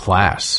class.